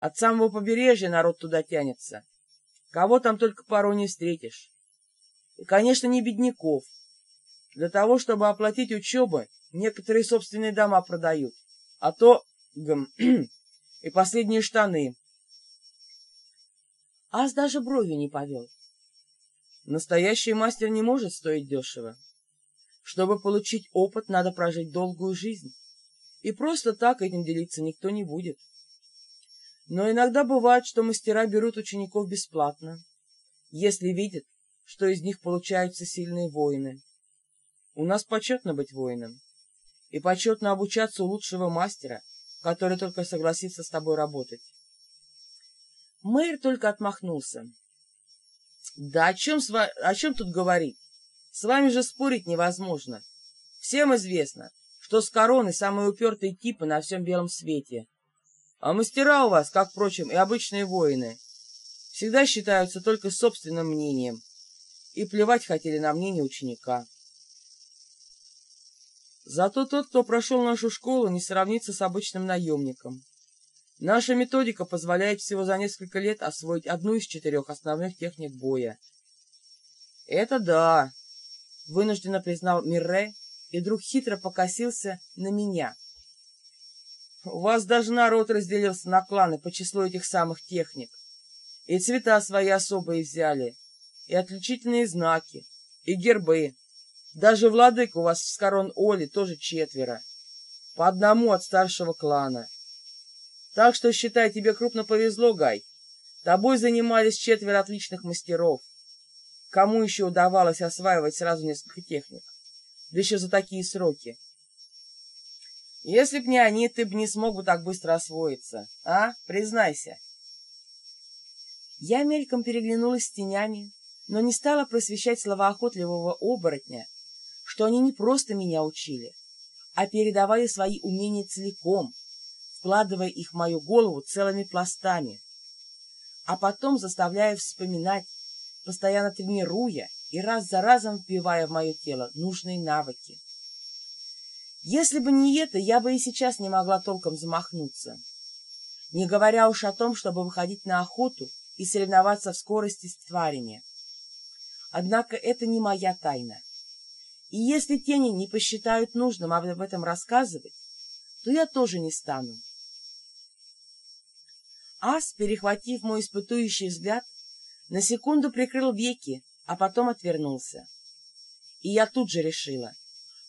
От самого побережья народ туда тянется. Кого там только пару не встретишь. И, конечно, не бедняков. Для того, чтобы оплатить учебу, некоторые собственные дома продают. А то... Гм, и последние штаны. Ас даже бровью не повел. Настоящий мастер не может стоить дешево. Чтобы получить опыт, надо прожить долгую жизнь. И просто так этим делиться никто не будет. Но иногда бывает, что мастера берут учеников бесплатно, если видят, что из них получаются сильные воины. У нас почетно быть воином. И почетно обучаться у лучшего мастера, который только согласится с тобой работать. Мэр только отмахнулся. Да о чем, о чем тут говорить? С вами же спорить невозможно. Всем известно, что с короной самые упертые типы на всем белом свете. А мастера у вас, как, впрочем, и обычные воины, всегда считаются только собственным мнением и плевать хотели на мнение ученика. Зато тот, кто прошел нашу школу, не сравнится с обычным наемником. Наша методика позволяет всего за несколько лет освоить одну из четырех основных техник боя. «Это да», — вынужденно признал Мирре и вдруг хитро покосился на меня. «У вас даже народ разделился на кланы по числу этих самых техник. И цвета свои особые взяли, и отличительные знаки, и гербы. Даже владык у вас с корон Оли тоже четверо, по одному от старшего клана». Так что, считай, тебе крупно повезло, Гай. Тобой занимались четверо отличных мастеров. Кому еще удавалось осваивать сразу несколько техник? Да еще за такие сроки. Если б не они, ты б не смог бы так быстро освоиться. А? Признайся. Я мельком переглянулась с тенями, но не стала просвещать слова охотливого оборотня, что они не просто меня учили, а передавали свои умения целиком, вкладывая их в мою голову целыми пластами, а потом заставляя вспоминать, постоянно тренируя и раз за разом вбивая в мое тело нужные навыки. Если бы не это, я бы и сейчас не могла толком замахнуться, не говоря уж о том, чтобы выходить на охоту и соревноваться в скорости с тварями. Однако это не моя тайна. И если тени не посчитают нужным об этом рассказывать, то я тоже не стану. Ас, перехватив мой испытующий взгляд, на секунду прикрыл веки, а потом отвернулся. И я тут же решила,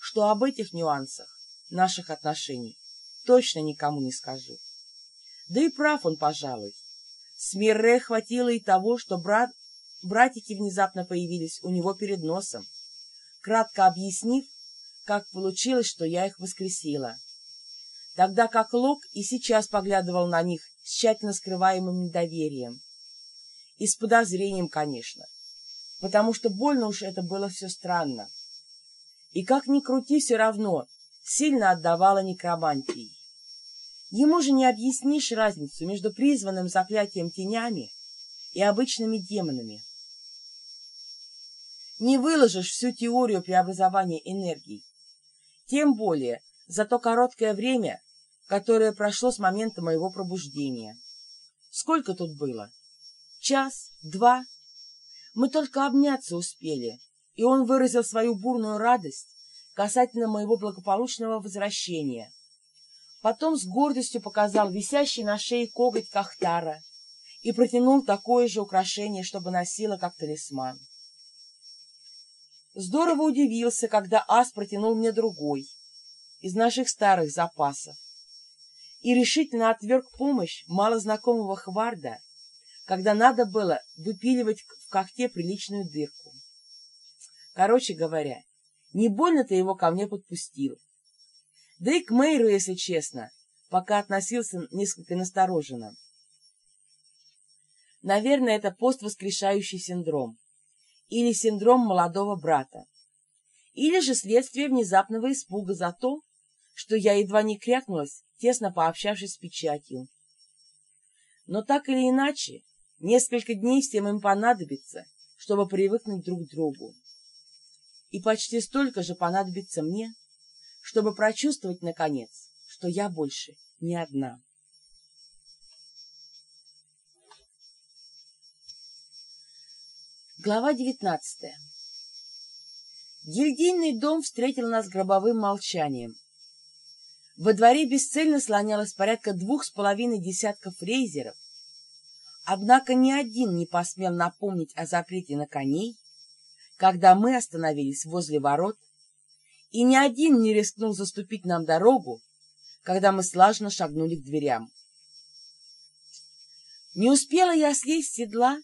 что об этих нюансах наших отношений точно никому не скажу. Да и прав он, пожалуй. Смирре хватило и того, что брат, братики внезапно появились у него перед носом, кратко объяснив, как получилось, что я их воскресила. Тогда как Лок и сейчас поглядывал на них с тщательно скрываемым недоверием. И с подозрением, конечно, потому что больно уж это было все странно. И как ни крути, все равно сильно отдавало некромантией. Ему же не объяснишь разницу между призванным заклятием тенями и обычными демонами. Не выложишь всю теорию преобразования энергии. Тем более за то короткое время, которое прошло с момента моего пробуждения. Сколько тут было? Час? Два? Мы только обняться успели, и он выразил свою бурную радость касательно моего благополучного возвращения. Потом с гордостью показал висящий на шее коготь Кахтара и протянул такое же украшение, чтобы носила как талисман. Здорово удивился, когда Ас протянул мне другой, из наших старых запасов и решительно отверг помощь малознакомого Хварда, когда надо было выпиливать в когте приличную дырку. Короче говоря, не больно-то его ко мне подпустил. Да и к Мэйру, если честно, пока относился несколько настороженно. Наверное, это поствоскрешающий синдром. Или синдром молодого брата. Или же следствие внезапного испуга за то, что я едва не крякнулась тесно пообщавшись с печатью. Но так или иначе, несколько дней всем им понадобится, чтобы привыкнуть друг к другу и почти столько же понадобится мне, чтобы прочувствовать, наконец, что я больше не одна. Глава девятнадцатая Гильдийный дом встретил нас гробовым молчанием. Во дворе бесцельно слонялось порядка двух с половиной десятков рейзеров, однако ни один не посмел напомнить о запрете на коней когда мы остановились возле ворот, и ни один не рискнул заступить нам дорогу, когда мы слажно шагнули к дверям. Не успела я слезть с седла,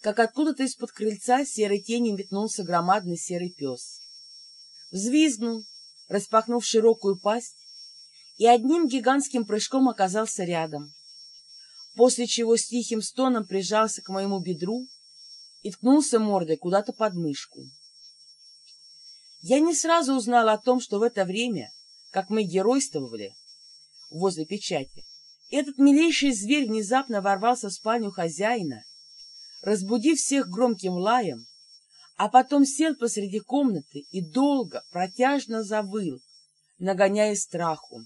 как откуда-то из-под крыльца серой тенью метнулся громадный серый пес. Взвизгнул, распахнув широкую пасть, и одним гигантским прыжком оказался рядом, после чего с тихим стоном прижался к моему бедру и ткнулся мордой куда-то под мышку. Я не сразу узнала о том, что в это время, как мы геройствовали возле печати, этот милейший зверь внезапно ворвался в спальню хозяина разбудив всех громким лаем, а потом сел посреди комнаты и долго, протяжно завыл, нагоняя страху.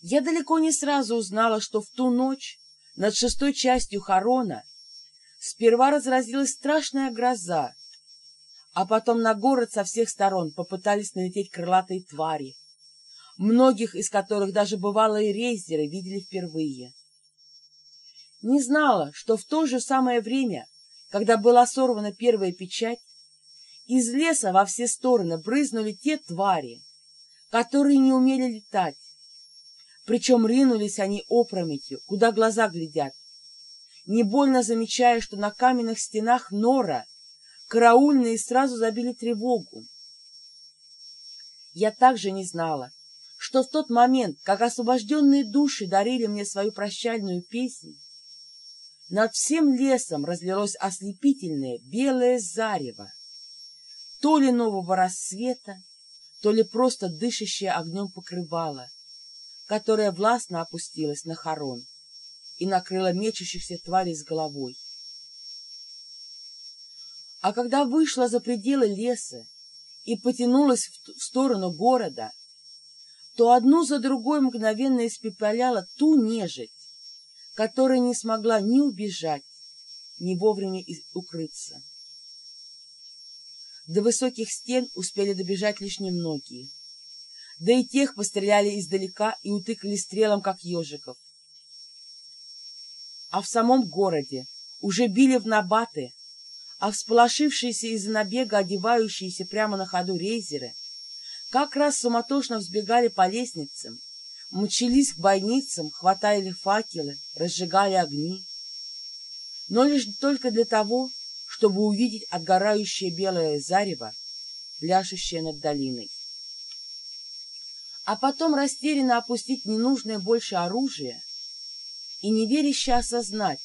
Я далеко не сразу узнала, что в ту ночь над шестой частью Харона сперва разразилась страшная гроза, а потом на город со всех сторон попытались налететь крылатые твари, многих из которых даже бывалые рейзеры видели впервые. Не знала, что в то же самое время, когда была сорвана первая печать, из леса во все стороны брызнули те твари, которые не умели летать. Причем ринулись они опрометью, куда глаза глядят, не больно замечая, что на каменных стенах нора караульные сразу забили тревогу. Я также не знала, что в тот момент, как освобожденные души дарили мне свою прощальную песнь, над всем лесом разлилось ослепительное белое зарево, то ли нового рассвета, то ли просто дышащее огнем покрывало, которое властно опустилось на хорон и накрыло мечущихся тварей с головой. А когда вышла за пределы леса и потянулась в сторону города, то одну за другой мгновенно испепеляла ту нежить, которая не смогла ни убежать, ни вовремя укрыться. До высоких стен успели добежать лишь немногие. Да и тех постреляли издалека и утыкали стрелом, как ежиков. А в самом городе уже били в набаты, а всполошившиеся из-за набега одевающиеся прямо на ходу рейзеры как раз суматошно взбегали по лестницам мчались к бойницам, хватали факелы, разжигали огни, но лишь только для того, чтобы увидеть отгорающее белое зарево, пляшущее над долиной. А потом растерянно опустить ненужное больше оружие и неверяще осознать,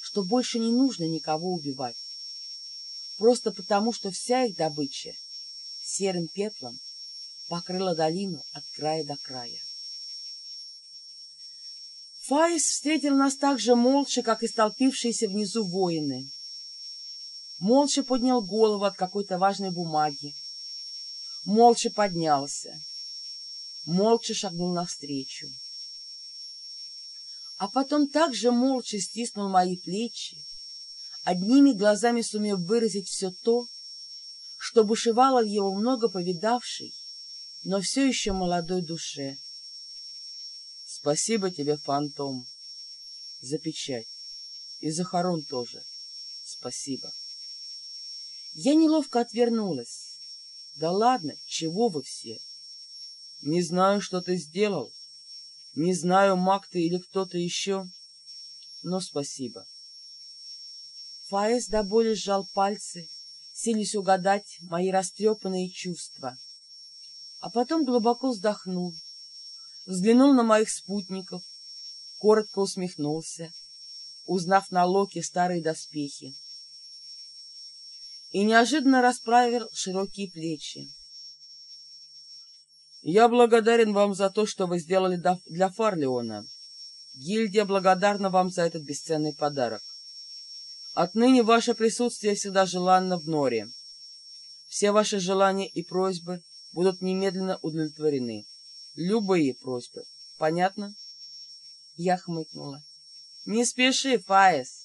что больше не нужно никого убивать, просто потому, что вся их добыча серым пеплом покрыла долину от края до края. Фаис встретил нас так же молча, как и столпившиеся внизу воины. Молча поднял голову от какой-то важной бумаги. Молча поднялся. Молча шагнул навстречу. А потом также молча стиснул мои плечи, одними глазами сумев выразить все то, что бушевало в его много повидавшей, но все еще молодой душе. Спасибо тебе, фантом, за печать. И за хорон тоже. Спасибо. Я неловко отвернулась. Да ладно, чего вы все? Не знаю, что ты сделал. Не знаю, маг ты или кто-то еще. Но спасибо. Фаэс до боли сжал пальцы, сились угадать мои растрепанные чувства. А потом глубоко вздохнул взглянул на моих спутников, коротко усмехнулся, узнав на Локе старые доспехи, и неожиданно расправил широкие плечи. «Я благодарен вам за то, что вы сделали для Фарлеона. Гильдия благодарна вам за этот бесценный подарок. Отныне ваше присутствие всегда желанно в Норе. Все ваши желания и просьбы будут немедленно удовлетворены. Любые просьбы. Понятно? Я хмыкнула. Не спеши, Фаес.